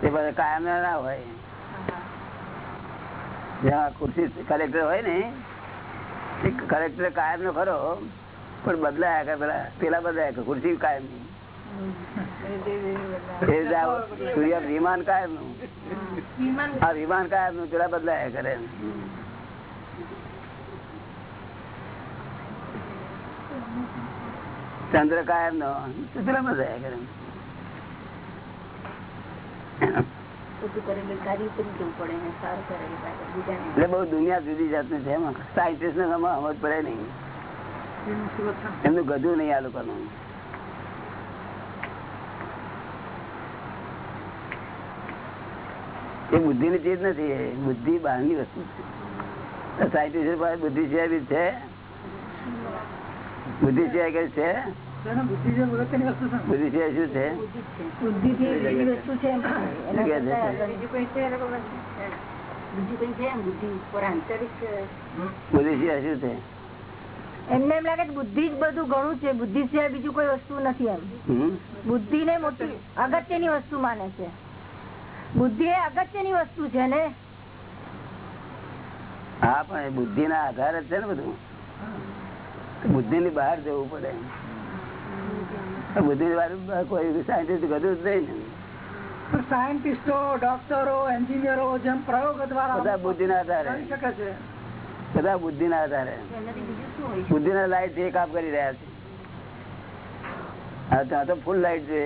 તે બધા કાયમ ના હોય. જ્યાં ખુરશી કલેક્ટર હોય ને, એ કલેક્ટર કાયમ નો ખરો, પણ બદલાયા કે પેલા પેલા બદલાયા કે ખુરશી કાયમ વિમાનનું. આ વિમાન કાયમનું પેલા બદલાયા કરે ચંદ્ર કાયમ નો પેલા બદલાયા કરે બધું કરેલું કાર્ય કરી જવું પડે ને સારું કરેલું કાર્ય બીજાને એટલે બહુ દુનિયા જુદી જાતની છે એમાં. સાયન્ટિસ્ટ ને સમજ પડે નહીં. એમનું ગધું નહીં આ લોકોનું. એ બુદ્ધિ ની ચીજ નથી એ બુદ્ધિ બહારની વસ્તુ છે. સાયન્ટિસ્ટ પાસે બુદ્ધિ સિવાય બી છે? બુદ્ધિ સિવાય કઈ છે? બુદ્ધિ સિવાય શું? છે? બુદ્ધિ થી વસ્તુ છે એમને એમ લાગે બુદ્ધિ જ બધું ઘણું છે. બુદ્ધિ સિવાય બીજું કોઈ વસ્તુ નથી એમ. બુદ્ધિ ને મોટી અગત્યની વસ્તુ માને છે. બુદ્ધિ એ અગત્યની વસ્તુ છે ને? હા પણ એ બુદ્ધિ ના આધારે જ છે ને બધું. બુદ્ધિ ની બહાર જવું પડે. બુદ્ધિ ની કોઈ સાયન્ટિસ્ટ ગધું જ નહીં ને. સાયન્ટિસ્ટો ડોક્ટરો એન્જિનિયરો જેમ પ્રયોગ દ્વારા બધા બુદ્ધિ ના આધારે. શકે છે. બધા બુદ્ધિ ના આધારે. એનાથી બીજું શું હોય બુદ્ધિ ના લાઈટ જે કામ કરી રહ્યા છે. ત્યાં તો ફૂલ લાઈટ છે.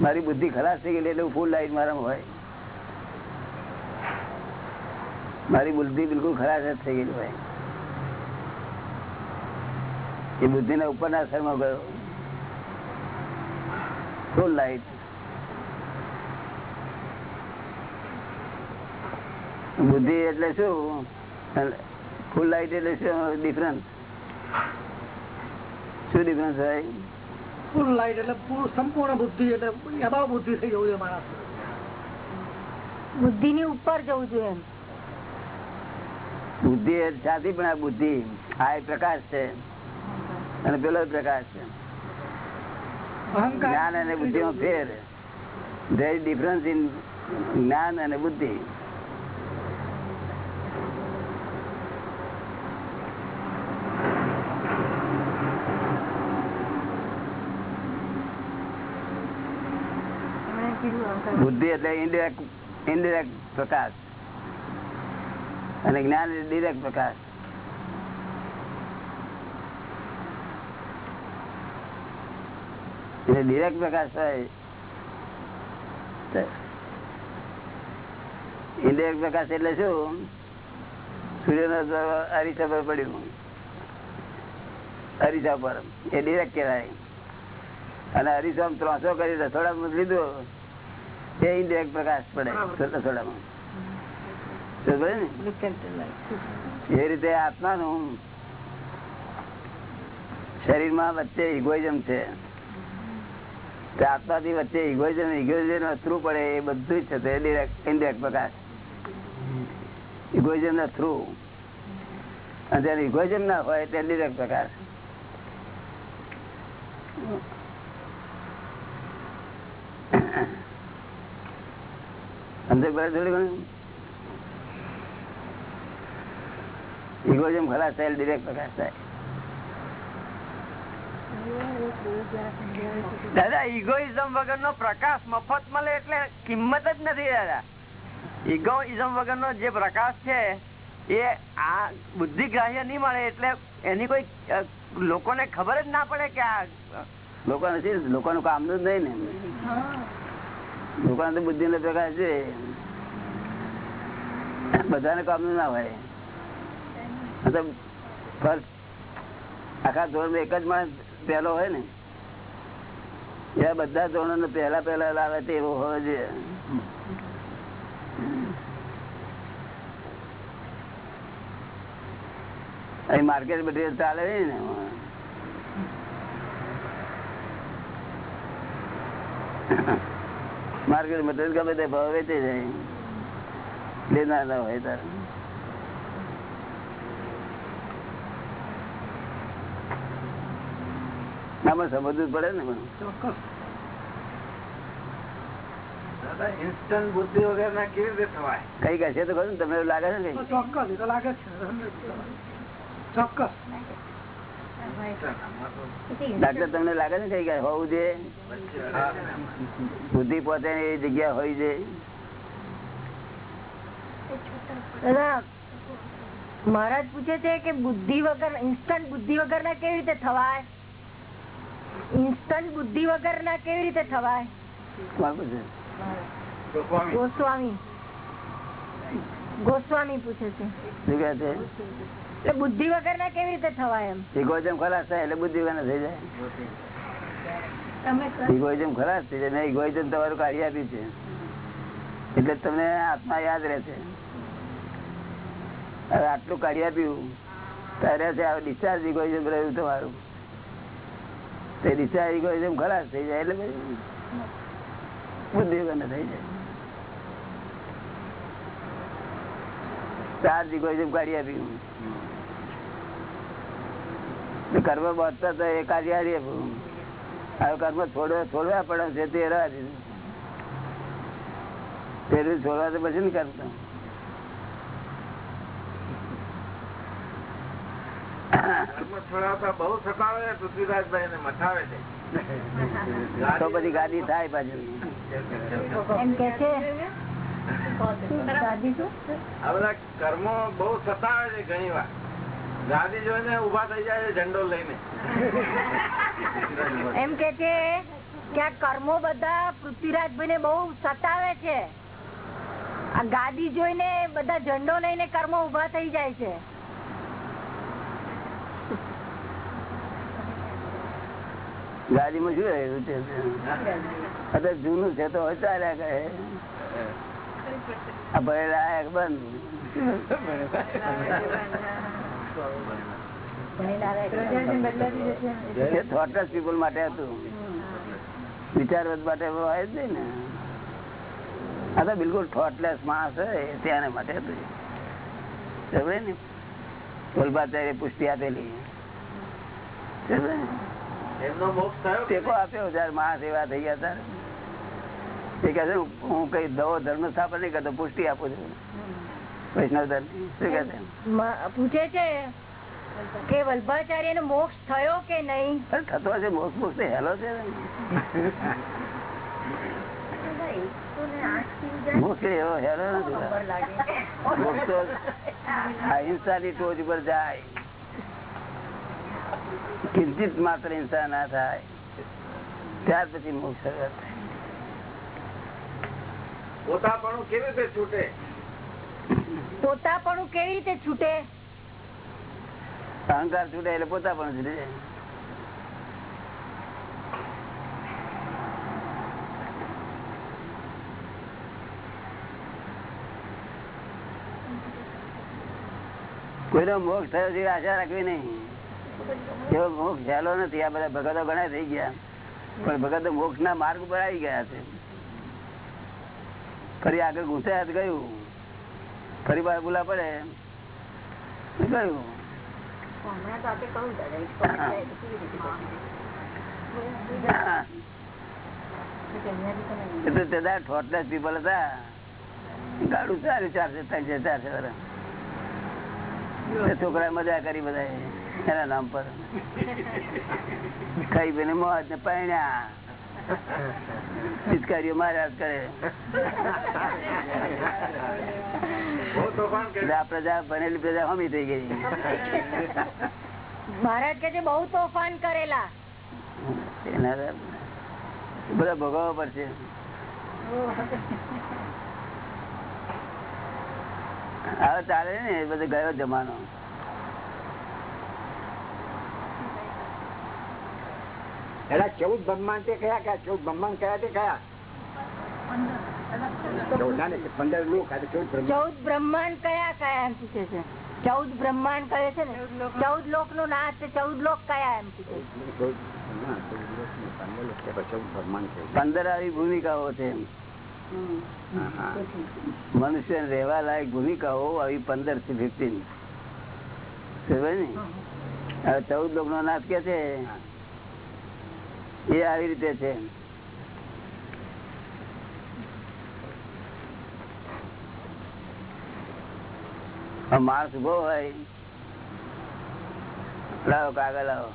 મારી બુદ્ધિ ખરાબ થઈ ગયેલી એટલે ફૂલ લાઈટ મારામાં હોય. મારી બુદ્ધિ બિલકુલ ખરાબ જ થઈ ગયેલી હોય. એ બુદ્ધિ ના ઉપરના અસરમાં ગયો. ફૂલ લાઈટ બુદ્ધિ એટલે શું? ફૂલ લાઈટ એટલે શું? ડિફરન્સ શું ડિફરન્સ હોય? ફૂલ લાઈટ એટલે સંપૂર્ણ બુદ્ધિ એટલે અભાવ બુદ્ધિ થઈ જવું જોઈએ માણસ. બુદ્ધિ ની ઉપર જવું જોઈએ બુદ્ધિ સાચી પણ આ બુદ્ધિ. આ પ્રકાશ છે. અને પેલો પ્રકાશ છે. જ્ઞાન અને બુદ્ધિ માં ફેર. ધેર ડિફરન્સ ઇન જ્ઞાન અને બુદ્ધિ. બુદ્ધિ એટલે ઇન્ડિરેક્ટ ઇન્ડિરેક્ટ પ્રકાશ. અને જ્ઞાન એટલે ડિરેક્ટ પ્રકાશ. એટલે ડિરેક્ટ પ્રકાશ થાય. ઇન્ડિરેક્ટ પ્રકાશ એટલે શું? સૂર્ય અરીસા પર પડ્યું. અરીસા પર. એ ડિરેક્ટ કહેવાય. અને અરીસા ત્રણસો કરી રસોડા લીધો એ ઇન્ડિરેક્ટ પ્રકાશ પડે. રસોડામાં એ રીતે આત્માનું શરીરમાં વચ્ચે ઇગોઇઝમ છે. તે આત્માથી વચ્ચે ઇગોઇઝમ ઇગોઇઝમ થ્રુ પડે એ બધું જ છે, તે ડિરેક્ટ ઇન્ડિરેક્ટ પ્રકાર. ઇગોઇઝમ ના થ્રુ અને જ્યારે ઇગોઇઝમ ના હોય, તે ડિરેક્ટ પ્રકાર. સમજે પડે થોડી ઘણું ઇગોઇઝમ ખલાસ થાય ડિરેક્ટ પ્રકાશ થાય. દાદા ઇગોઇઝમ વગર નો પ્રકાશ મફત મળે એટલે કિંમત જ નથી દાદા. ઇગોઇઝમ વગર નો જે પ્રકાશ છે, એ આ બુદ્ધિ ગ્રાહ્ય નહીં મળે એટલે એની કોઈ લોકોને ખબર જ ના પડે કે આ લોકો નથી, લોકોનું કામનું જ નહીં ને. લોકોને બુદ્ધિ નો પ્રકાશ છે. બધાને કામનું ના હોય. મતલબ આખા ધોરણ એક જ માણસ પહેલો હોય ને, એ બધા ધોરણો પહેલા પહેલા લાવે તેવો હોવો જોઈએ અહીં માર્કેટ બધી ચાલે ને. માર્કેટ મટીરિયલ ગમે તે ભાવ વેચી જાય. લેનારા હોય તારે. આમાં સમજવું પડે ને બુદ્ધિ વગર ના કેવી રીતે થવાય? કંઈક હશે તો ખરું તમને લાગે છે ચોક્કસ તો લાગે છે. ચોક્કસ. ડાક્ટર તમને લાગે છે કંઈક હોવું જોઈએ બુદ્ધિ પોતે એ જગ્યા હોય છે મહારાજ પૂછે છે કે બુદ્ધિ વગર ઇન્સ્ટન્ટ બુદ્ધિ વગર ના કેવી રીતે થવાય? ઇન્સ્ટન્ટ બુદ્ધિ વગર ના કેવી રીતે થવાય? ગોસ્વામી. ગોસ્વામી. પૂછે છે. બુદ્ધિ વગર ના કેવી રીતે થવાય એમ? ઇગોઇઝમ ખલાસ થાય એટલે બુદ્ધિ વગર થઈ જાય. તમે ઇગોઇઝમ ખલાસ થઈ જાય. મેં ઇગોઇઝમ તમારું કાઢી આપ્યું છે. એટલે તમને આત્મા યાદ રહેશે હવે આટલું કાઢી આપ્યું ત્યારે ડિસ્ચાર્જ ઇગોઇઝમ રહ્યું તમારું. તે ડિસ્ચાર્જ ઇગોઇઝમ ખલાસ થઈ જાય, એટલે થઈ જાય. કાઢી આપી કર્મ બાંધતા તો એ કાઢી આવીએ હવે કર્મ છોડવા છોડવા પડે છે તે રહેવા દીધું છોડવા તો પછી ને કરતા કર્મ છોડાવતા બહુ સતાવે છે પૃથ્વીરાજભાઈ ને મથાવે છે તો પછી ગાડી થાય પાછું. એમ કે છે? બધા કર્મો બહુ સતાવે છે ઘણી વાર. ગાદી જોઈને ઊભા થઈ જાય છે ઝંડો લઈને. એમ કે છે કે આ કર્મો બધા પૃથ્વીરાજભાઈ ને બહુ સતાવે છે. આ ગાદી જોઈને બધા ઝંડો લઈને કર્મો ઊભા થઈ જાય છે. ગાડીમાં શું રહ્યું છે? અત્યારે જૂનું છે તો હવે ચાલ્યા કરે. આ ભરેલા આયા કે બંધ? એ થોટલેસ પીપલ માટે હતું. વિચારવત માટે હોય જ નહીં ને. આ તો બિલકુલ થોટલેસ માણસ હોય તેના માટે હતું. સમજે ને વલ્ભાચાર્ય પુષ્ટિ આપેલી. સમજે ને? એમનો મોક્ષ થયો કે ટેકો આપ્યો જયારે માણસ થઈ ગયા ત્યારે. એ કહે છે હું કઈ દવો ધર્મ સ્થાપન નહીં કરતો પુષ્ટિ આપું છું. વૈષ્ણવ ધર્મ શું કે છે? પૂછે છે કે વલ્ભાચાર્ય નો મોક્ષ થયો કે નહીં? થતો હશે મોક્ષ મોક્ષ તો હેલો છે ને. એવો હેલો નથી. મોક્ષ તો ટોચ ઉપર જાય. કિંચિત માત્ર હિંસા ના થાય. ત્યાર પછી મોક્ષ શરૂઆત પોતાપણું કેવી રીતે છૂટે? પોતાપણું કેવી રીતે છૂટે? અહંકાર છૂટે એટલે પોતા પણ છૂટે. કોઈનો મોક્ષ થયો છે આશા રાખવી નહીં. એવો મોક્ષ સહેલો નથી આ બધા ભગતો ઘણા થઈ ગયા. પણ ભગતો મોક્ષ ના માર્ગ ઉપર આવી ગયા છે. ફરી આગળ ઘૂંસાયા તો ગયું. ફરી વાર બોલા પડે. ગયું? પીપલ હતા. ગાડું ચારસો ત્રણસો ચારસો છોકરા મજા કરી બધા એના નામ પર. ખાઈ પીને મોજ ને પૈણ્યા પિચકારીઓ માર્યા કરે. પ્રજા બનેલી પ્રજા હમી થઈ ગઈ. મહારાજ કે બહુ તોફાન કરેલા. એના બધા ભોગવવા પડશે. હવે ચાલે ને બધો ગયો જમાનો. એના ચૌદ બ્રહ્માંડ તે કયા કયા? ચૌદ બ્રહ્માંડ કયા તે કયા? ચૌદ ના ને પંદર લોક ચૌદ બ્રહ્માંડ. કયા કયા એમ પૂછે છે? ચૌદ બ્રહ્માંડ કહે છે ને? ચૌદ લોક. નું નાશ છે ચૌદ લોક કયા એમ પૂછે પંદર આવી ભૂમિકાઓ છે. મનુષ્ય રહેવા લાયક ભૂમિકાઓ આવી પંદરથી ફિફ્ટીન ને? ચૌદ લોક નો નાથ કે છે? એ આવી રીતે છે. માણસ ઊભો હોય. લાવો કાગળ લાવો.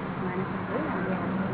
માણસ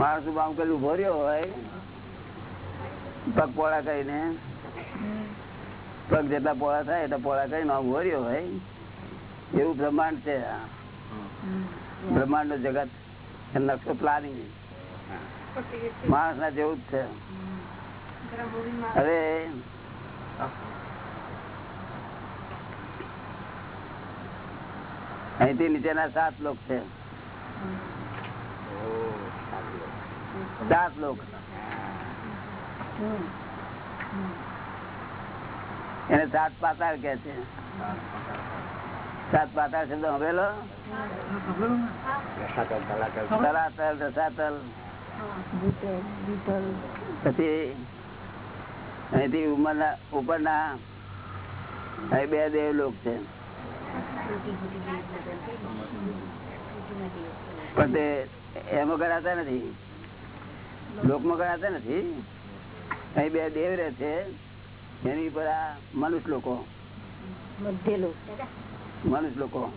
માણસ ઊભા આમ કરી ઊભો રહ્યો હોય. પગ પોળા કરીને. પગ જેટલા પોળા થાય એટલા પોળા કરીને આમ ઊભો રહ્યો હોય. એવું બ્રહ્માંડ છે બ્રહ્માંડનું જગત. નકશો પ્લાનિંગ માણસ ના જેવું જ છે. હવે અહીંથી નીચેના સાત લોક છે. સાત લોક. એને સાત પાતાળ કે છે. સાત પાતાળ શબ્દ હવેલો તલાતલ રસાતલ. પછી અહીંથી ઉપરના બે દેવ લોક છે. પણ તે એમાં કરાતા નથી. લોકમાં કરાતા નથી. અહીં બે દેવ રહે છે. એની પર આ મનુષ્ય લોકો. મનુષ્ય લોકો.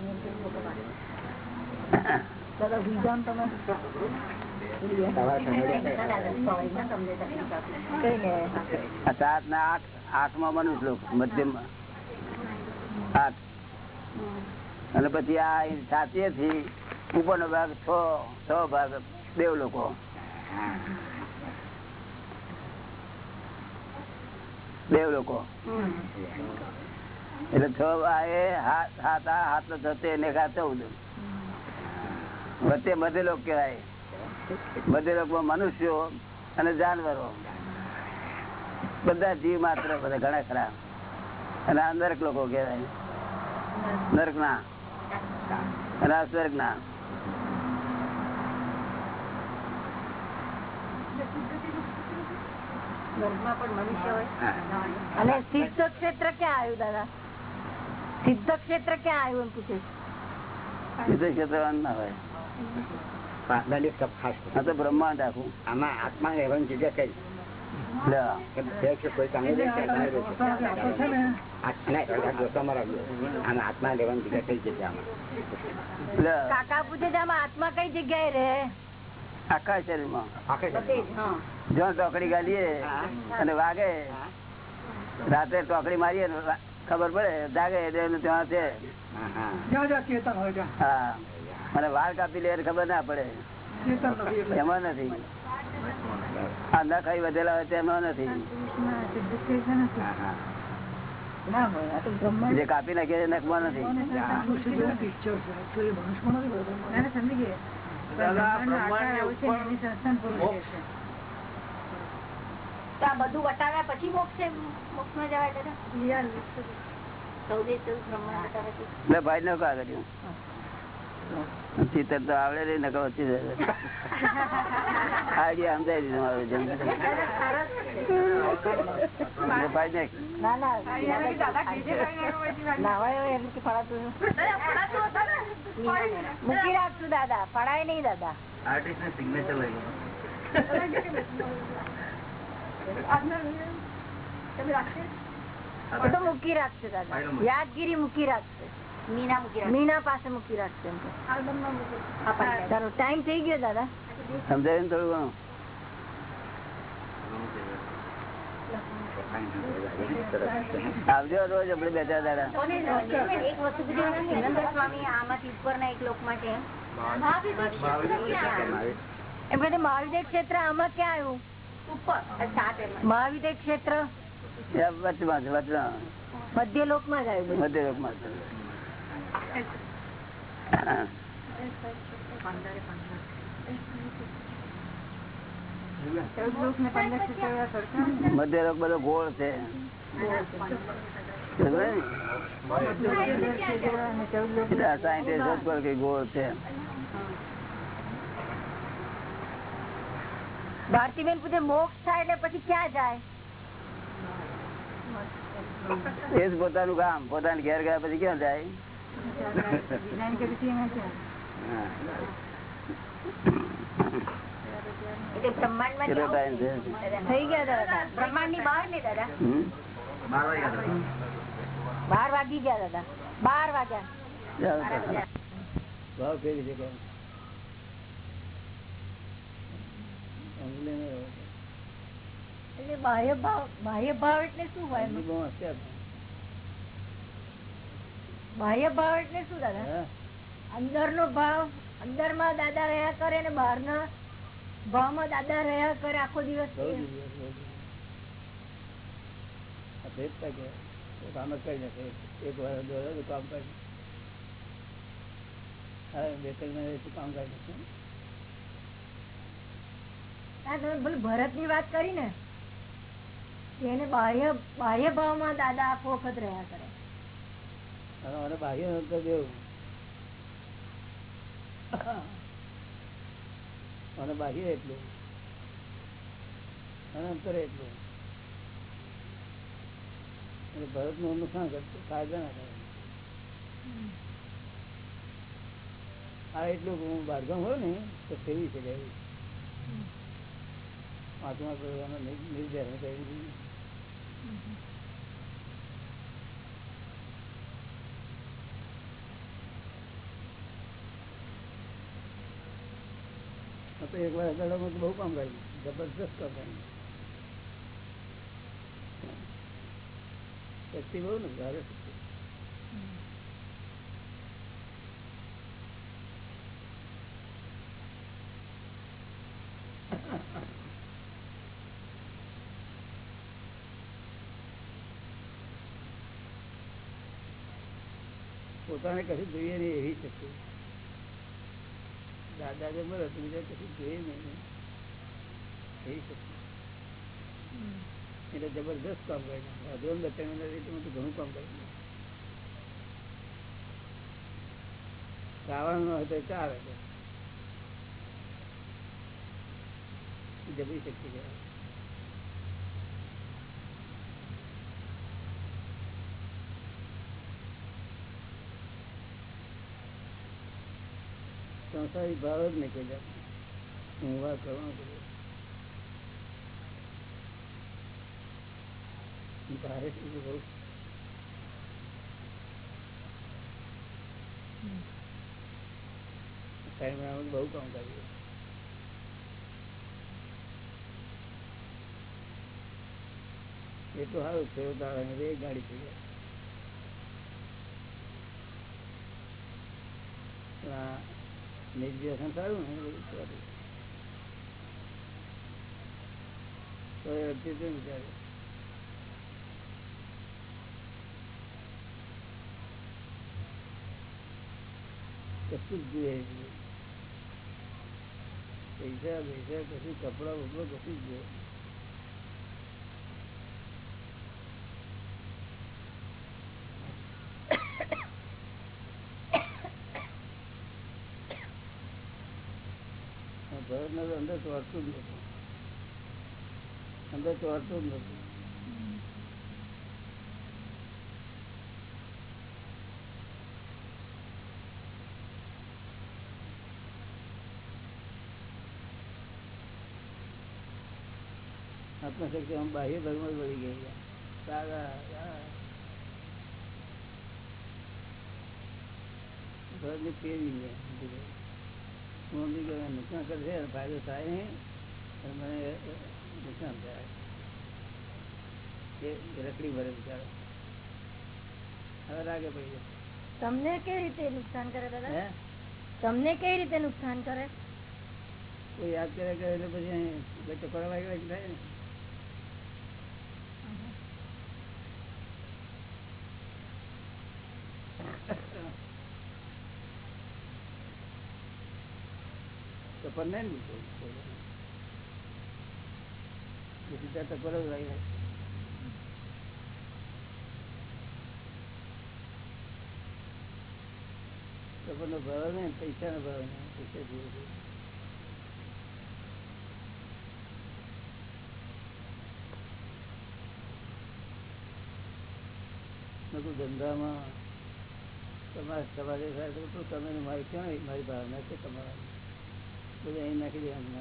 સાત ના આઠ આઠમાં મનુષ્ય લોકો. મધ્યમ આઠ. અને પછી આ સાચીએ થી ઉપરનો ભાગ છ છ ભાગ દેવ લોકો. દેવ લોકો. એટલે છ આ હાથ આ હાથ થતે ને ખાતે ચૌદ. વચ્ચે બધે લોકો કહેવાય. બધે લોકો મનુષ્યો અને જાનવરો. બધા જીવ માત્ર, બધા ઘણા ખરા. અને આ નરક લોકો કહેવાય. નરક ના અને આ સ્વર્ગ ના અને સિદ્ધ ક્ષેત્ર ક્યાં આવ્યું દાદા? સિદ્ધ ક્ષેત્ર ક્યાં આવ્યું એમ પૂછે? બીજું ક્ષેત્રવાન ના હોય. બ્રહ્માંડ આખું. આમાં આત્મા રહેવાની જગ્યા કઈ? આત્મા અડધા જોતા મારા ગયો. આમાં આત્મા લેવાની જગ્યા કઈ જગ્યા કાકા પૂછે આત્મા કઈ જગ્યાએ રહે? આખા શરીરમાં. આખે જો ટોકડી ગાલીએ અને વાગે રાતે ટોકડી મારીએ ખબર પડે જાગે એટલે ત્યાં છે. હા હા. જ્યાં જ્યાં ચેતન હોય ત્યાં હા. અને વાળ કાપી લે ખબર ના પડે. એમાં નથી. આ ન ખાઈ વધેલા હોય તેમાં નથી. જે કાપી નાખે નખમાં નથી. બધું વટાવ્યા પછી મોક્ષે મોક્ષમાં જવાય દાદા? ભાઈ નો કા કર્યું ચિત્ર તો આવડે રહી ને કહો આઈડિયા સમજાય દીધું મારું જેમ. મૂકી રાખશું દાદા. ફળાય નહીં દાદા. આર્ટિસ્ટ ને સિગ્નેચર લઈ મૂકી રાખશે દાદા. યાદગીરી મૂકી રાખશે. મીના મૂકી રાખે. પાસે મૂકી રાખશે એમ ટાઈમ થઈ ગયો દાદા. સમજાય ને થોડું આવજો રોજ આપડે બે ચાર દાડા એક વસ્તુ સ્વામી આમાંથી ઉપરના એક લોક માટે. એમ કે મહાવિદ્ય ક્ષેત્ર આમાં ક્યાં આવ્યું? ઉપર મહાવિદ્ય ક્ષેત્ર? મધ્ય લોકમાં જ આવ્યું મધ્ય લોકમાં છે. મધ્ય લોક બધો ગોળ છે ખબર ને? એટલે આ scientist જ પર કે ગોળ છે ભારતીબેન પૂછે મોક્ષ થાય એટલે પછી ક્યાં જાય એ જ પોતાનું કામ પોતાની ઘેર ગયા પછી ક્યાં જાય હા. એટલે બ્રહ્માંડમાં કેટલો જાઓ. time છે થઈ ગયા દાદા બ્રહ્માંડ ની બહાર ને દાદા હમ? બાર વાગી ગયા દાદા બાર વાગ્યા જાઓ તો. ભાવ કેવી છે કેમ? સમજી લે ને. એટલે બાહ્ય ભાવ બાહ્ય ભાવ એટલે શું હોય સમજી બહુ હશે. બાહ્ય ભાવ એટલે શું દાદા? અંદર નો ભાવ અંદરમાં દાદા રહ્યા કરે ને બહાર ના ભાવમાં દાદા રહ્યા કરે આખો દિવસ કામ જ કરી નાખે. એક વાર દોડે કામ કરી હા બે ત્રણ મહિના કામ કરી નાખે. ભરતની વાત કરી ને એને બાહ્ય બાહ્ય ભાવમાં દાદા આખો વખત રહ્યા કરે. અને મને બાહ્ય અંતર દેવું અને બાહ્ય એટલું. અને અંતર એટલું. એટલે ભરતનું નુકસાન કરતું ફાયદા ના થાય. આ એટલું હું બારગામ હોય ને તો ફેરવી છે એવું. આત્મા કરવાનો નિર્ધાર કરી આ તો એક વાર અગાડામાં તો બહુ કામ કર્યું. જબરદસ્ત કામ કર્યું. શક્તિ બહુ ને, ભારે શક્તિ. પોતાને કશું જોઈએ નહીં એવી શક્તિ. દાદા જે બોલે તો બીજા કશું જોઈએ નહીં શક્તિ એટલે જબરદસ્ત કામ કર્યું અધોન રીતે તો ઘણું કામ કર્યું રાવણ નો હતો ચાલે જબરી શક્તિ કહેવાય. સંસારી ભાવ જ નીકળી જાય. હું વાત કરવાનું કરું ભારે બહુ. કામ કર્યું એટલું સારું છે એક ગાડી થઈ જાય. નિર્દેશન થયું ને બધું સારું. તો એ કશું જ જોઈએ? પૈસા પૈસા કશું કપડા, બપડા કશું જ જોઈએ. ભગવાન અંદર ચોરતું જ નથી અંદર ચોરતું જ નથી આત્મશક્તિ આમ બાહ્ય ભાગમાં જ વળી ગઈ સારા ઘરની ફેરવી ગયા હું ગયો નુકસાન કરશે ફાયદો થાય નહીં. મને નુકસાન થાય. એ રખડી ભરે બિચારો. હવે લાગે ભાઈ તમને કેવી રીતે નુકસાન કરે દાદા? તમને કેવી રીતે નુકસાન કરે? કોઈ યાદ કરે એટલે પછી ચક્કર વાગ્યા થાય ને? ચપ્પલ નહીં ને બીજું જ વાગ્યા નો ભાવ. ધંધામાં તમારે તમારે તમે મારી ક્યાં મારી ભાવના છે તમારા બધું અહીં નાખી દેવાનું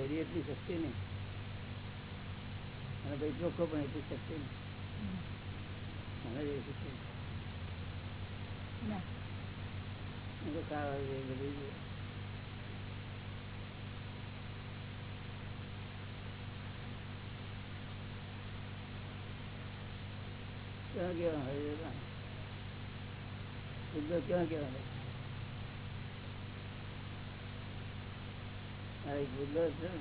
મારે એટલી શક્તિ નહીં. અને ભાઈ ચોખ્ખો પણ એટલી શક્તિ નહીં. મને જેવી શક્તિ ના. હું તો જેવી બધી. ક્યાં કેવા હોય શુદ્ધ ક્યાં હોય? આ એક બુદ્ધ છે ને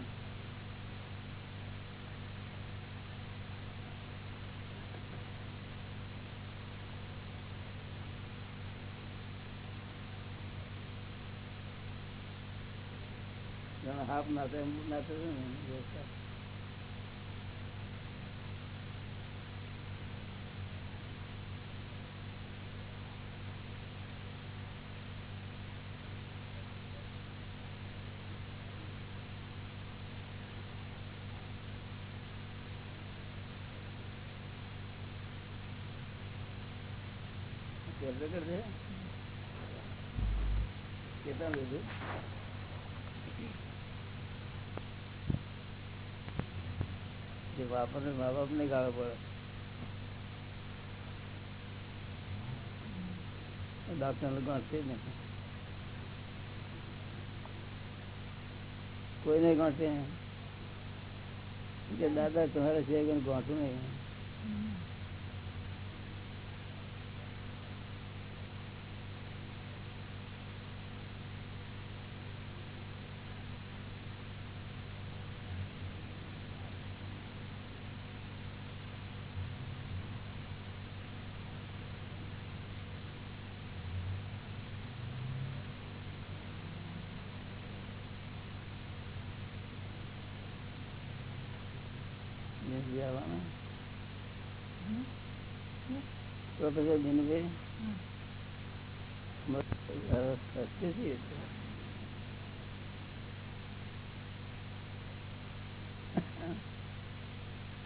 જાણે હાફ નાતે એમ નાતે છે ને વ્યવસ્થા. કેટલે કરશે કેટલા લીધું જે વાપરને મા બાપ ને ગાળો પડે ડોક્ટર ને ગણશે જ નહીં કોઈ નહીં ગણશે કે દાદા તમારે છે કે ગણતું નહીં નથી આવવાના પ્રોફેસર દિનુભાઈ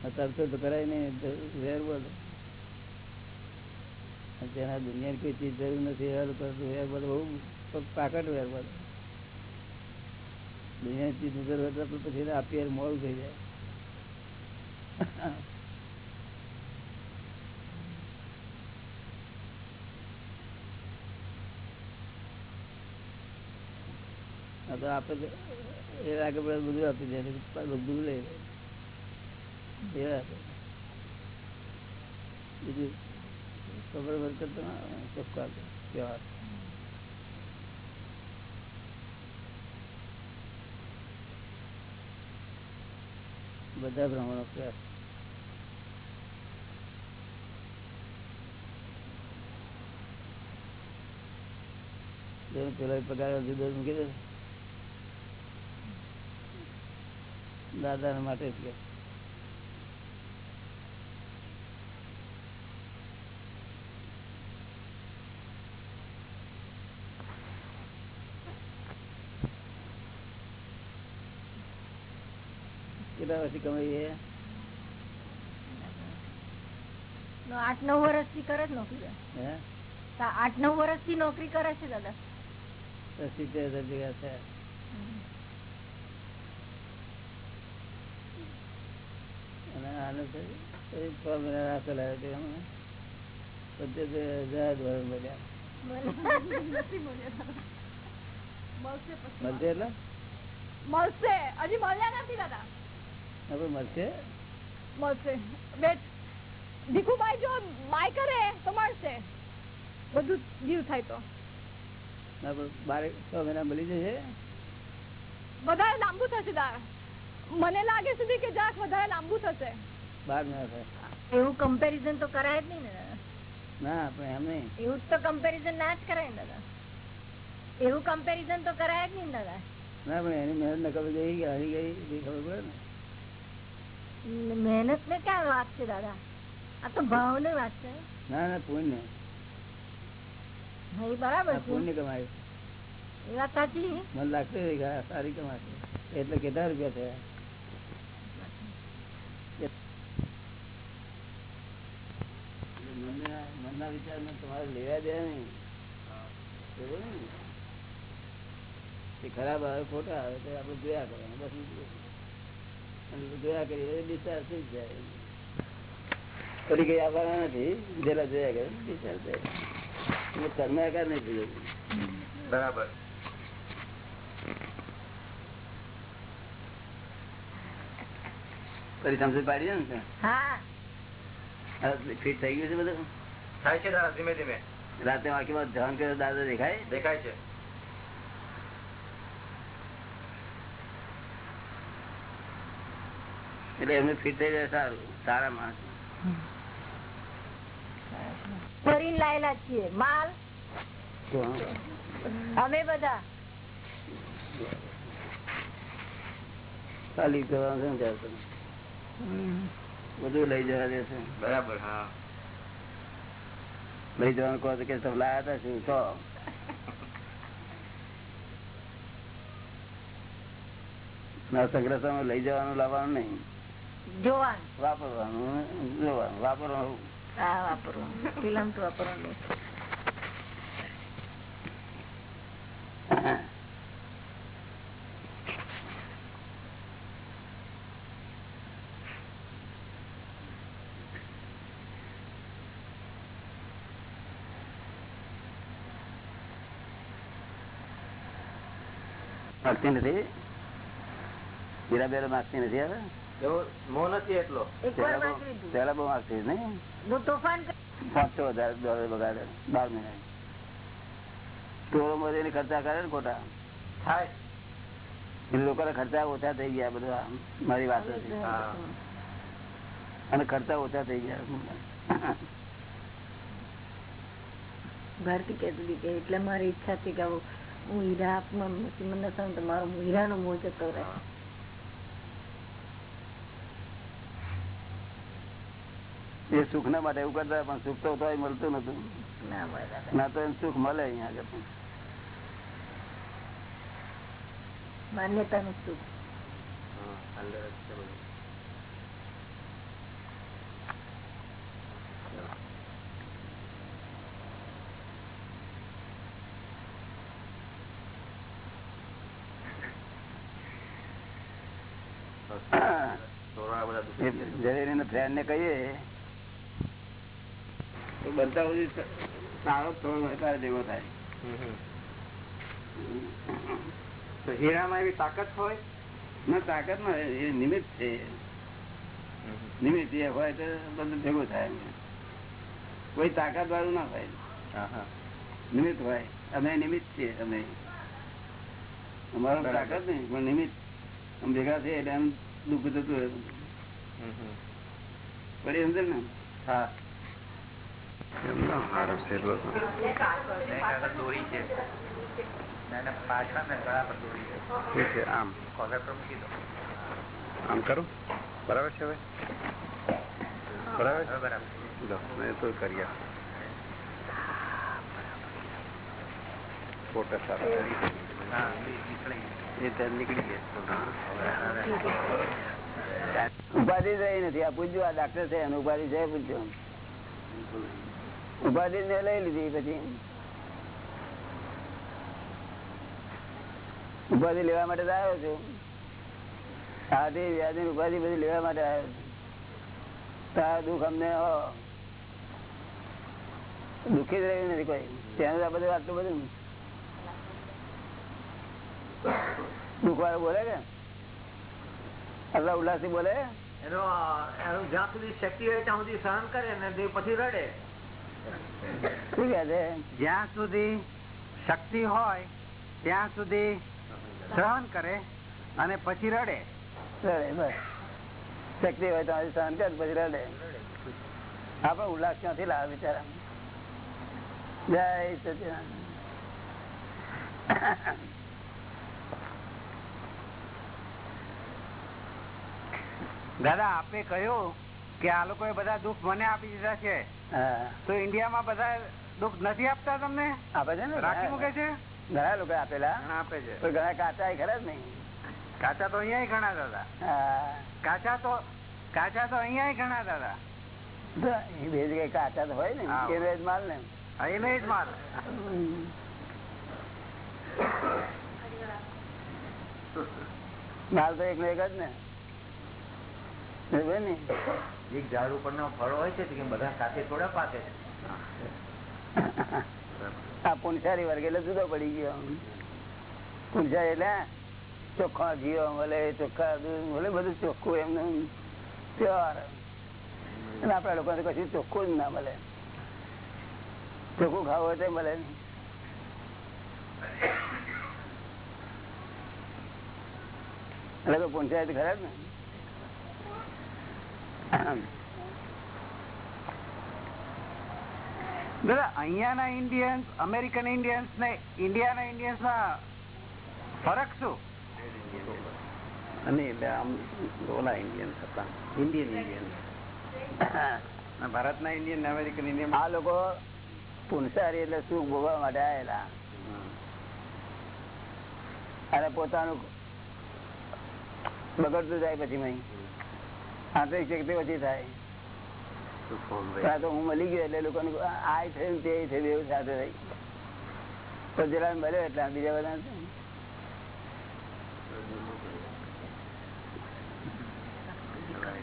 તરતો તો. કરાય નહીં વેર બોલો જેના દુનિયાની કોઈ ચીજ જરૂર નથી વેર કરતું વેર બોલો બહુ પાકટ વેર બોલો દુનિયાની ચીજ જરૂર હોય પછી આપીએ મોડું થઈ જાય તો આપે એ લાગે પડે બધું આપી દે બધું લે. બીજું? ખબર વર કરતો ચોખ્ખા વ્યવહાર. બધા બ્રાહ્મણો પ્રયાસ. પેલો પગાર જુદો મૂકી દે. દાદા માટે જ કે. કેટલા વર્ષથી કમાઈએ? નો આઠ નવ વર્ષથી કરે છે નોકરી આઠ નવ વર્ષથી નોકરી કરે છે દાદા. સિત્તેર હજાર ભેગા એ છ મહિના રાહ ચલાવ્યો તે પંચોતેર હજાર વર્ષ મળ્યા. મળશે એટલે? મળશે. હજી મળ્યા નથી દાદા. હવે મળશે? મળશે. બે ભીખુભાઈ જો માય કરે તો મળશે. બધું જીવ થાય તો. બારે છ મહિના મળી જશે? વધારે લાંબુ થશે મને લાગે સુધી કે જરાક વધારે લાંબુ થશે. બાર ના થાય. એવું કમ્પેરિઝન તો કરાય જ નહીં ને ના પણ એમ નહીં. એવું તો કમ્પેરિઝન ના જ કરાય દાદા. એવું કમ્પેરિઝન તો કરાય જ નહીં દાદા. ના પણ એની મહેનત નકલ ગઈ કે હારી ગઈ એ ખબર પડે ને. મહેનત ને ક્યાં વાત છે દાદા? આ તો ભાવની વાત છે. ના ના પુણ્ય નહીં બરાબરની પુણ્ય કમાય. એ વાત સાચી? મને લાગતું સારી કમાશે. એટલે કેટલા રૂપિયા થયા? મનના વિચાર ને તમારે લેવા દે નહીં. એ ખરાબ આવે ખોટા આવે તો આપણે જોયા કરવાનું બસ જોયા કરીએ ડિસ્ચાર્જ થઈ જાય. ફરી કઈ આવવાના નથી. જેલા જોયા કરે ડિસ્ચાર્જ થાય. કર્માકાર નહીં થઈ બરાબર. ફરી સમજ પાડી છે ને હા. ફિટ થઈ ગયું છે બધું? થાય છે દાદા ધીમે ધીમે. રાતે વાંકીમાં ધ્યાન કર્યું દાદા દેખાય? દેખાય છે. એટલે એમને ફિટ થઈ જાય સારું સારા માણસ. ફરીને લાયેલા છીએ. માલ? અમે બધા. ખાલી. બધું લઈ જવા દે છે. બરાબર હા. લઈ જવાનું કહો કે તમે લાયા હતા શું? તો. ના સંગ્રહ લઈ જવાનું લાવવાનું નહીં. જોવાનું. વાપરવાનું જોવાનું વાપરવાનું. વાપરવાનું. વાપરવાનું. માગતી નથી. હીરાબેન માગતી નથી હવે મોહ નથી એટલો. પેલા બહુ- વાંચી લીધું. પેલા બહુ માગતી નહીં? પાંચસો હજાર ડોલર બગાડે બાર મહિના. ટોળો મોદી ખર્ચા કરે ને ખોટા. થાય. એ ખર્ચા ઓછા થઈ ગયા બધા મારી વાત અને ખર્ચા ઓછા થઈ ગયા. ભારતી કે એટલે મારી ઈચ્છા છે કે હું હીરા આપમાં મને સમજ મારો હીરાનો મોહ જતો રહે એ સુખ ના માટે એવું કરતા પણ સુખ તો તોય મળતું નતું. ના તો એમ સુખ મળે અહીંયા આગળ માન્યતાનું સુખ. અંદર જ છે બધું. હા. તોરણા બધા એ દુખી ગયા. જયારે એના ફ્રેન્ડ ને કહીએ તો બનતા સુધી સારો થોડો વધારે જેવો થાય. હમ, હમ. તો હીરામાં એવી તાકાત હોય? ના તાકાત ના એ નિમિત્ત છે. નિમિત્ત એ હોય તો બધું ભેગું થાય કોઈ તાકાત વાળું ના થાય નિમિત્ત હોય. અમે નિમિત્ત છીએ અમે. અમારો તાકાત નહીં પણ નિમિત્ત. આમ ભેગા થઈએ એટલે આમ દુઃખ થતું હોય. પડી સમજે ને હા આમ આમ કરું બરાબર છે હવે બરાબર લો, મેં તો કરીએ ફોટો સારા એ ત્યાં નીકળી ગયા ઉપાધિ રહી નથી. આ પૂછ્યું આ ડાક્ટર છે, એનું ઉપાધિ છે પૂછ્યું ઉપાધિ ને લઈ લીધી પછી. ઉપાધિ લેવા માટે આવ્યો છું. આથી વ્યાધિ ઉપાધિ બધી લેવા માટે આવ્યો તારા દુઃખ અમને દુઃખી જ રહ્યું નથી કોઈ. ત્યાં આ બધું આટલું બધું. દુઃખ વાળું બોલે કે? આટલા ઉલ્લાસથી બોલે? એનો એનું જ્યાં સુધી શક્તિ હોય ત્યાં સુધી સહન કરે ને તે પછી રડે. શું કે જ્યાં સુધી શક્તિ હોય ત્યાં સુધી સહન કરે અને પછી રડે. રડે બસ. શક્તિ હોય તો સહન કરે પછી રડે. આપડે ઉલ્લાસ ક્યાંથી લાવે બિચારા જય સચિદાનંદ. દાદા આપે કહ્યું કે આ લોકો બધા દુઃખ મને આપી દીધા છે. તો ઇન્ડિયામાં બધા દુઃખ નથી આપતા તમને? આપે છે ને રાખી મૂકે છે? ઘણા લોકો આપેલા. આપે છે. ઘણા કાચા ખરા જ નહીં. કાચા તો અહીંયા ઘણા દાદા. કાચા તો કાચા તો અહીંયા ઘણા દાદા. બે જગ્યાએ કાચા તો હોય ને એ એનો માલ ને. જ માલ. માલ તો એક નો એક જ ને. એક ઝાડ ઉપર નો ફળ હોય છે કે બધા સાથે થોડા પાકે છે? આ પુનસારી વર્ગ એટલે જુદો પડી ગયો પુનસારી એટલે ચોખ્ખા જીવો મળે ચોખ્ખા મળે બધું ચોખ્ખું એમને પ્યોર. અને આપડા લોકો કશું ચોખ્ખું જ ના મળે. ચોખ્ખું ખાવું હોય તો મળે. એટલે તો પુનસારી ખરા જ ને? દાદા અહીંયાના ઇન્ડિયન્સ અમેરિકન ઇન્ડિયન્સ ને ઇન્ડિયાના ઇન્ડિયન્સ ના ફરક શું? અને એટલે આમ ઓલા ઇન્ડિયન્સ હતા. ઇન્ડિયન ઇન્ડિયન ભારતના ઇન્ડિયન ને અમેરિકન ઇન્ડિયન આ લોકો પુનસારી એટલે સુખ ભોગવા માટે આવેલા અને પોતાનું બગડતું જાય પછી મય આંતરિક શક્તિ ઓછી થાય. તો હું મળી ગયો એટલે લોકોને આ થયું તે થયું એવું સાથે થઈ. તો જરા મળ્યો એટલા બીજા બધા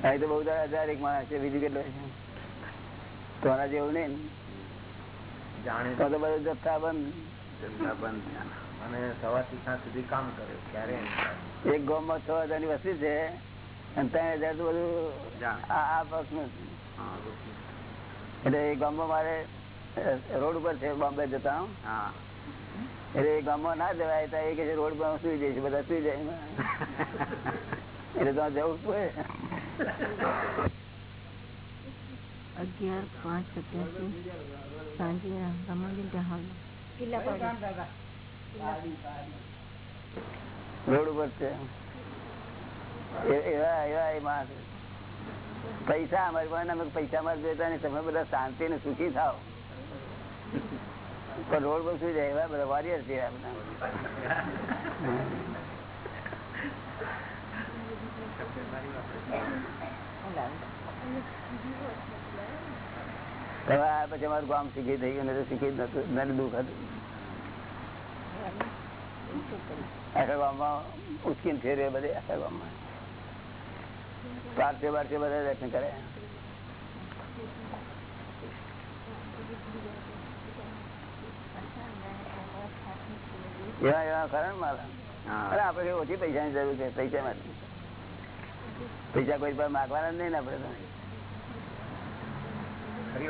અહીં તો બહુ હજાર એક માણસ છે બીજું કેટલો છે તોરા જેવું નહીં. જાણે તો તો બધું જથ્થા બંધ. અને સવારથી સાંજ સુધી કામ કરે ક્યારે? એક ગામમાં છ હજારની વસ્તી છે. એટલે ગામમાં મારે રોડ ઉપર છે બોમ્બે જતા એટલે ગામમાં ના જવાય તો એ કે રોડ પર સુઈ જઈશ બધા સુઈ જાય એટલે તો જવું પડે. અગિયાર પાંચ સત્યાસી સાંજે રમાડી રોડ ઉપર છે. એ- એવા એવા એ માણસ. પૈસા અમારી પાસે અમે પૈસા માં તમે બધા શાંતિ ને સુખી થાવ પણ રોડ પર સુઈ જાય, એવા બધા વોરિયર છે પછી અમારું ગામ શીખી થઈ ગયું નહીં શીખી જ નતું મને દુઃખ હતું. આખા ગામમાં ઉચકીને ફેરવે બધે, આખા ગામમાં. બારસે બારસે બધા દર્શન કરે. એવા એવા ખરા મારા? અરે આપડે ઓછી પૈસા ની જરૂર છે પૈસા માંથી પૈસા કોઈ પણ માગવાના નહીં ને આપડે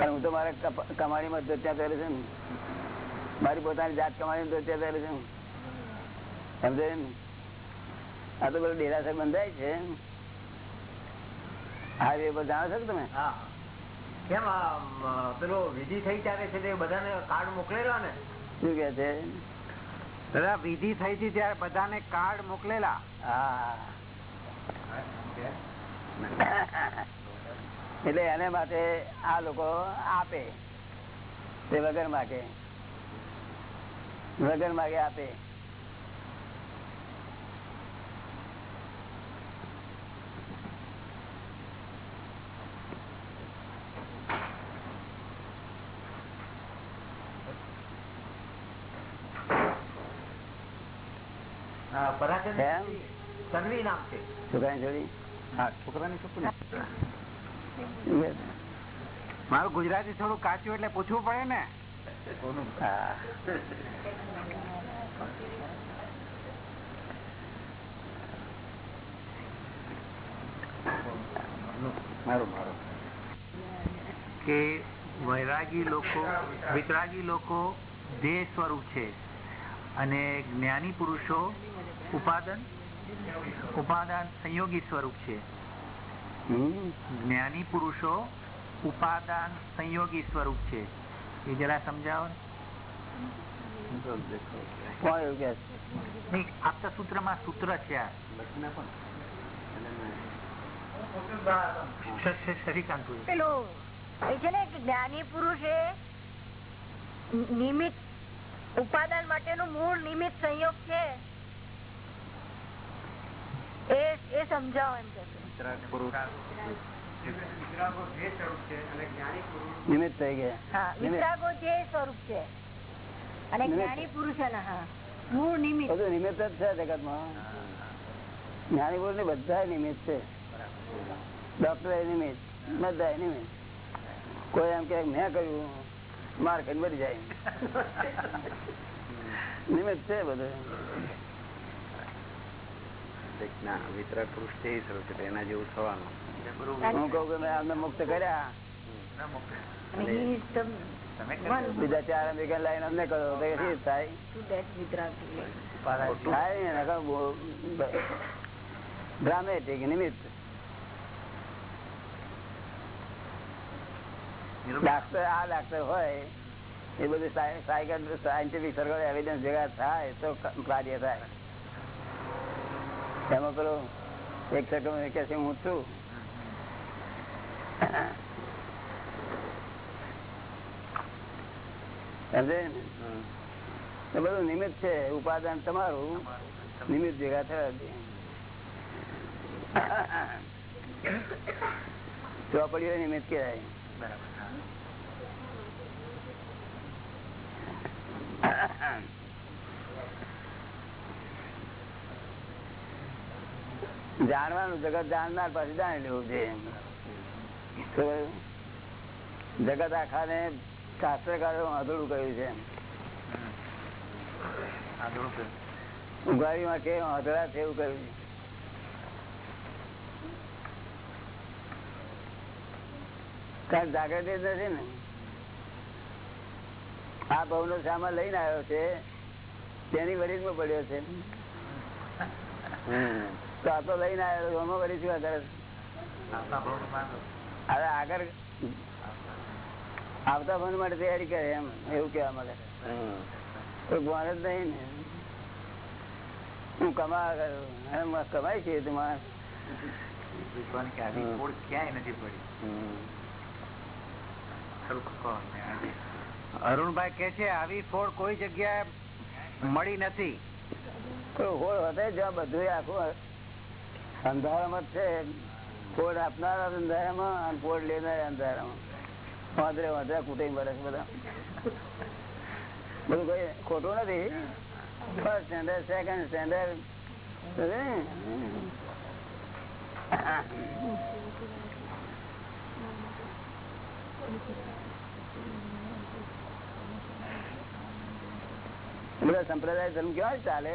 હું તો મારે કમાણી માં ધોત્યા કરે છું મારી પોતાની જાત કમાણી ધોત્યા કરે છે સમજે આ તો બધું ડેરાસર બંધાય છે. હાઈવે પર જાણો છો તમે? કેમ પેલો વિધિ થઈ ત્યારે છે તે બધાને કાર્ડ મોકલેલા ને? શું કે છે? દાદા વિધિ થઈ હતી ત્યારે બધાને કાર્ડ મોકલેલા. એટલે એને માટે આ લોકો આપે. તે વગર માગે વગર માગે આપે. તન્વી નામ છે. છોકરાની જોડી? હા છોકરાની છોકરી. મારું ગુજરાતી થોડું કાચું એટલે પૂછવું પડે ને. મારું મારું. કે વૈરાગી લોકો વિતરાગી લોકો દેહ સ્વરૂપ છે અને જ્ઞાની પુરુષો ઉપાદન? ઉપાદાન સંયોગી સ્વરૂપ છે. જ્ઞાની પુરુષો ઉપાદાન સંયોગી સ્વરૂપ છે. એ જરા સમજાવો આપતા સૂત્ર સૂત્રમાં સૂત્ર છે. પેલું એ છે ને કે જ્ઞાની પુરુષ નિમિત્ત ઉપાદાન માટેનું મૂળ નિમિત્ત સંયોગ છે. એ એ સમજાવો એમ નિમિત્ત થઈ ગયા. વિતરાગો જે સ્વરૂપ છે. અને જ્ઞાની પુરુષ મૂળ નિમિત્ત. બધું નિમિત્ત જ છે જગતમાં જ્ઞાની પુરુષ ને બધા નિમિત્ત છે. ડોક્ટર નિમિત્ત બધા નિમિત્ત. કોઈ એમ કે મેં કર્યું માર્ક કઈ મરી જાય. નિમિત્ત છે બધું. ના પુરુષ તે સ્વરૂપ એના જેવું થવાનું. હું કહું કે મેં આમને મુક્ત કર્યા. અને he is the one બીજા ચાર અમેરિકન લાઈન અમને કરો તો એ શી થાય? To that વિતરાગ થાય ને નકર બહુ ડ્રામેટિક નિમિત્ત. ડાક્ટર આ ડાક્ટર હોય એ બધું સાયન્ટિફિક સર્કલ એવિડન્સ ભેગા થાય તો કાર્ય થાય. એમાં પેલો એક સેકન્ડ છે, હું છું. બધું નિમિત્ત છે, ઉપાદાન તમારું. નિમિત્ત ભેગા થયા નિમિત્ત કહેવાય. જાણવાનું જગત જાણનાર પછી જાણી લેવું છે જગત આખા ને શાસ્ત્રકારો અધૂરું કહ્યું છે ઉઘાડીમાં કે અધરા છે એવું કહ્યું. કારણ જાગૃતિ નથી ને. આ ભવ નો સામાન લઈને આવ્યો છે તેની વરીજમાં પડ્યો છે. તો આ તો લઈને આવ્યો એમાં વરીજ શું આધાર? હવે આગળ આવતા ફોન માટે તૈયારી કરે એમ એવું કેવા મળે. કોઈ ભણ જ નહીં ને. હું કમા કરું કમાય છે તો માણસ. અરુણભાઈ કે છે આવી ફોડ કોઈ જગ્યાએ મળી નથી. કોઈ હોળ વધે જ્યાં બધું આખું અંધારામાં છે. કોડ આપનારા અંધારામાં અને કોડ લેનારા અંધારામાં. વાંધરે વાંધરે કુટુંબ બરસ બધા. બધું કોઈ ખોટું નથી. ફર્સ્ટ સ્ટેન્ડર્ડ સેકન્ડ સ્ટેન્ડર્ડ બધા સંપ્રદાય ધર્મ કેવા ચાલે.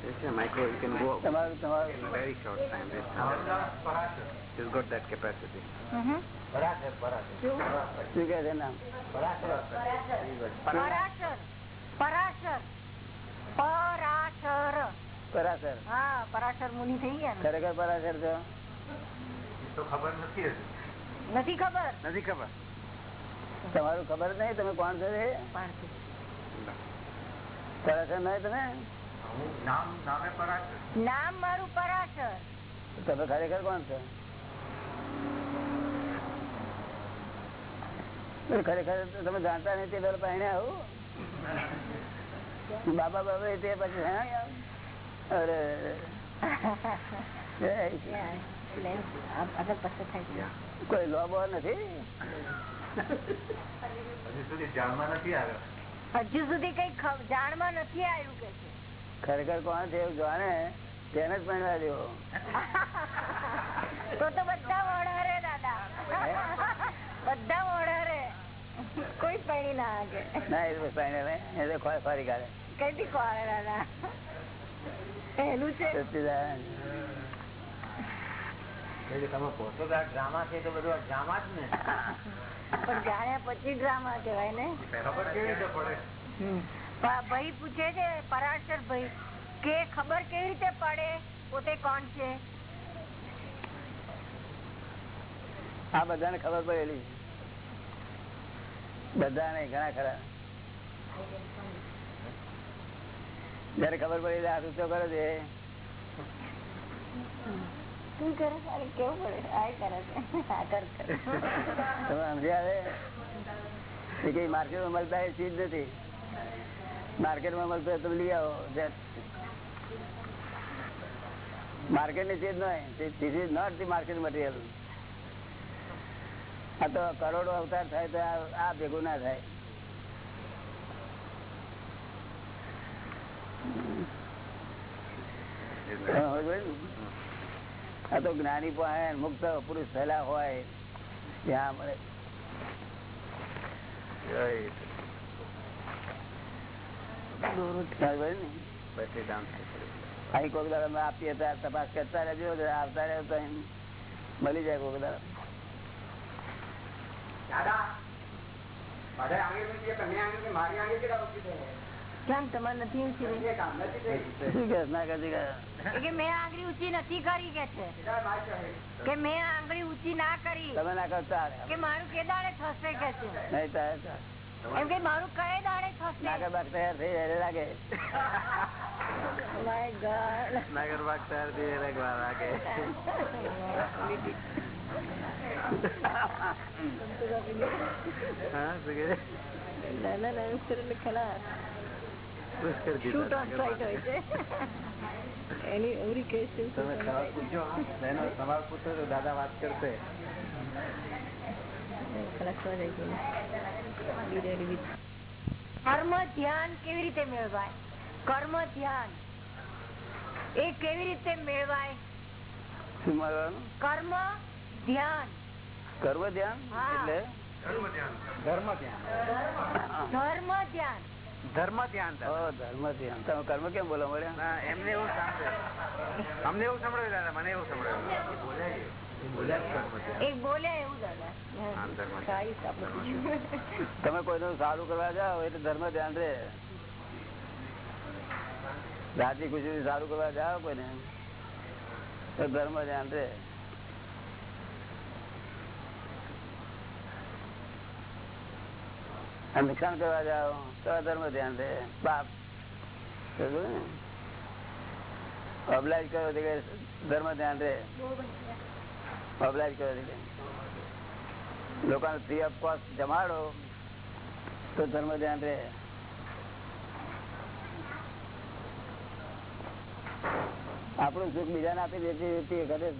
Micro, you can go તમારું in તમારું a very short time. This It's got that capacity. Parashar Parashar શું કે છે નામ પરાશર પરાશર પરાશર પરાશર પરાશર હા પરાશર મુનિ થઈ ગયા ને ખરેખર પરાશર છો તો ખબર નથી હજી. નથી ખબર નથી ખબર તમારું ખબર નહીં તમે કોણ છો એ? પરાશર નહીં તમે હું નામ મારું પરાશર. તમે ખરેખર કોણ છો? ખરેખર તમે જાણતા નહીં તે પેલા પહેણે આવું? બાબા બાબા તે પછી અરે કોઈ લોબો નથી? હજી સુધી જાણમાં નથી આવ્યો. હજુ સુધી કઈ જાણમાં નથી આવ્યું કે છે. ખરેખર કોણ છે એવું જાણે તેને જ પહેરવા દેવો તો તો બધા ઓળહરે દાદા. બધા ઓળહરે કોઈ પૈણી ના આગે ના એ તો પહેણે લે એ તો ખોરી ખોરી કાઢે. કઈ થી કોળે દાદા. પહેલું છે. તમે પોતો કે ડ્રામા છે તો બધું આ ડ્રામા જ ને. પણ જાણ્યા પછી ડ્રામા કહેવાય ને. બરાબર કેવી રીતે પડે? ભાઈ પૂછે છે પરાશર ભાઈ કે ખબર કેવી રીતે પડે? પોતે કોણ છે? આ બધાને ખબર પડેલી. બધાને ઘણા ખરા. જયારે ખબર પડી આ ઊંચો કરે છે. શું કરે કેવું પડે? આ કરે છે. આ કર. તમે સમજ્યા માર્કેટમાં મળતા એ ચીજ નથી. માર્કેટમાં મળતો હોય તો લઈ આવો માર્કેટની ચીજ નહીં is not the market material આ તો કરોડો અવતાર થાય તો આ- ભેગું ના થાય. તમે? આ તો જ્ઞાની પણ મુક્ત પુરુષ થયેલા હોય, ત્યાં મળે સમજો ને? બેટરી ડાઉન અહીં કોઈક દાડો અમે આપીએ તો તપાસ કરતા રહેજો આવતા રહે તો એમ મળી જાય કોક દાડો. કેમ? તમારે નથી ઊંચી રહી? શું કે? ના કરતી કે? એ કે મેં આંગળી ઊંચી નથી કરી કે મેં આંગળી ઊંચી ના કરી. તમે ના કરતા. કે મારું કે દાડે થશે કે છે. નહીં થાય તો. એમ કે મારું કઈ દાડે થશે? નાગર બાગ તૈયાર થઈ લાગે. તૈયાર થઈ એટલે લાગે. હા ના, ના, ના, કરી દીધા Shoot on sight હોય છે. એની એવરી કેસ છે, તમે સવાલ પૂછો સવાલ પૂછો તો દાદા વાત કરશે ખલાસ થવા જાય છે. Be ready with- કર્મ ધ્યાન કેવી રીતે મેળવાય? કર્મ ધ્યાન. એ કેવી રીતે મેળવાય? કર્મ ધ્યાન. કર્મ ધ્યાન? એટલે? ધર્મ ધ્યાન. ધર્મ ધ્યાન. ધર્મ ધ્યાન. ઓ, ધર્મ ધ્યાન. તમે કર્મ કેમ બોલો મળ્યા? એમને એવું સાંભળ્યું. અમને એવું સાંભળ્યું દાદા? મને એવું સંભળાયું. તમે કોઈનું સારું કરવા જાઓ એટલે ધર્મ ધ્યાન રે. રાજી ખુશી સારું કરવા જાઓ કોઈને, તો ધર્મ ધ્યાન રે. નુકસાન કરવા જાઓ તો ધર્મ ધ્યાન રે. બાપ અબલાજ કરો ધર્મ ધ્યાન રે. અબલાજ કરો તો કે લોકોને ફ્રી ઓફ કોસ્ટ જમાડો, તો ધર્મ ધ્યાન રહે. આપણું સુખ બીજાને આપી દેતી એ ઘરે